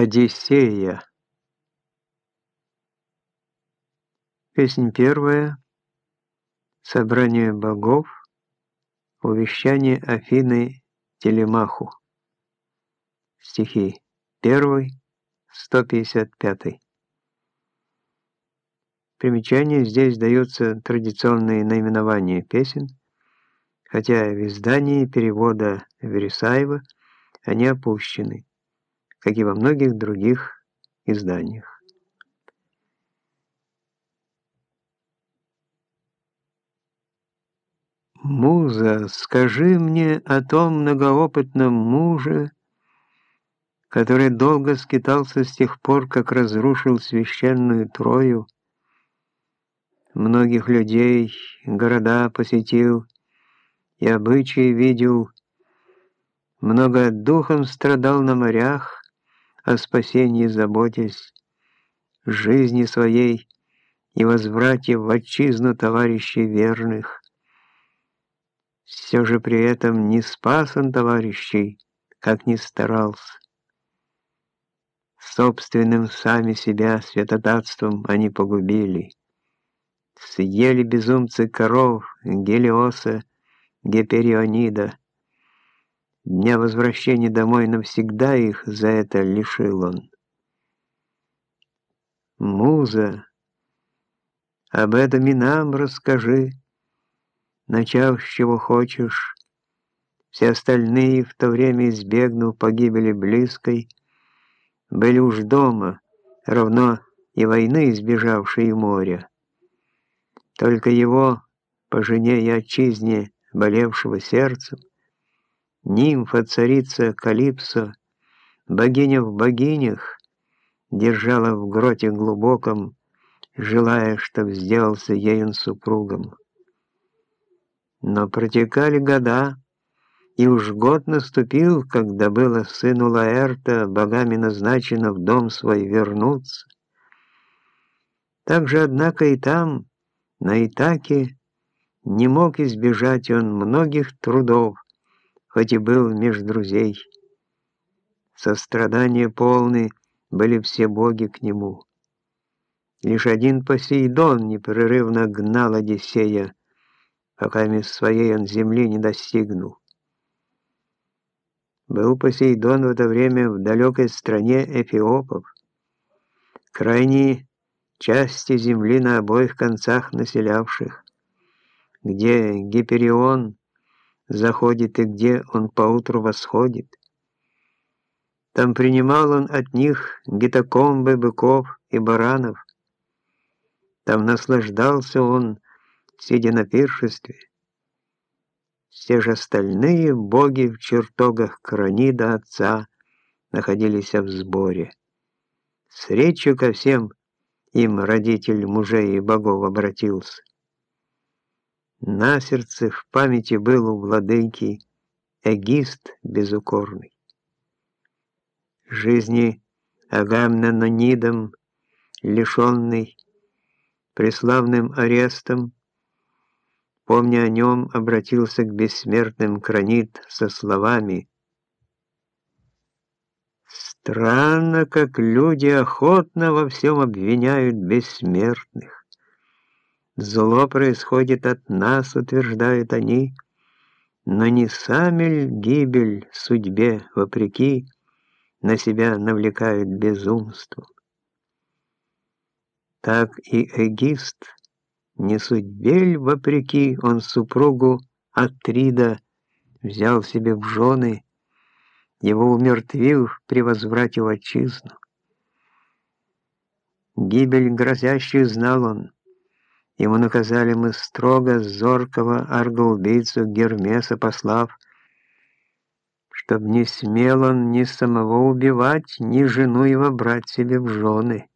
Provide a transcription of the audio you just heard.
Одиссея. Песнь первая. Собрание богов. Увещание Афины Телемаху. Стихи 1, 155. Примечание. Здесь даются традиционные наименования песен, хотя в издании перевода Вересаева они опущены как и во многих других изданиях. Муза, скажи мне о том многоопытном муже, который долго скитался с тех пор, как разрушил священную Трою, многих людей, города посетил и обычаи видел, много духом страдал на морях, о спасении заботясь, жизни своей и возврате в отчизну товарищей верных. Все же при этом не спас он товарищей, как ни старался. Собственным сами себя святотатством они погубили. Съели безумцы коров Гелиоса, Геперионида, Дня возвращения домой навсегда их за это лишил он. Муза, об этом и нам расскажи, начав с чего хочешь. Все остальные, в то время избегнув погибели близкой, были уж дома, равно и войны избежавшие моря. Только его, по жене и отчизне, болевшего сердцем, нимфа, царица Калипсо, богиня в богинях, держала в гроте глубоком, желая, чтоб сделался он супругом. Но протекали года, и уж год наступил, когда было сыну Лаэрта богами назначено в дом свой вернуться. Также, однако, и там, на Итаке, не мог избежать он многих трудов, хоть и был меж друзей. Сострадания полны были все боги к нему. Лишь один Посейдон непрерывно гнал Одиссея, пока мисс своей он земли не достигнул. Был Посейдон в это время в далекой стране эфиопов, крайней части земли на обоих концах населявших, где Гиперион заходит и где он поутру восходит. Там принимал он от них гитокомбы быков и баранов. Там наслаждался он, сидя на пиршестве. Все же остальные боги в чертогах Кранида Отца находились в сборе. С речью ко всем им родитель мужей и богов обратился. На сердце в памяти был у владыки эгист безукорный. Жизни Агамнонидом, лишенный преславным арестом, помня о нем, обратился к бессмертным Кранит со словами «Странно, как люди охотно во всем обвиняют бессмертных. Зло происходит от нас, утверждают они, но не сами ль гибель судьбе, вопреки, на себя навлекают безумство. Так и эгист, не судьбе ль вопреки, он супругу Атрида взял себе в жены, его умертвив при возврате в отчизну. Гибель грозящую знал он, Ему наказали мы строго зоркого аргоубийцу Гермеса, послав, чтоб не смел он ни самого убивать, ни жену его брать себе в жены.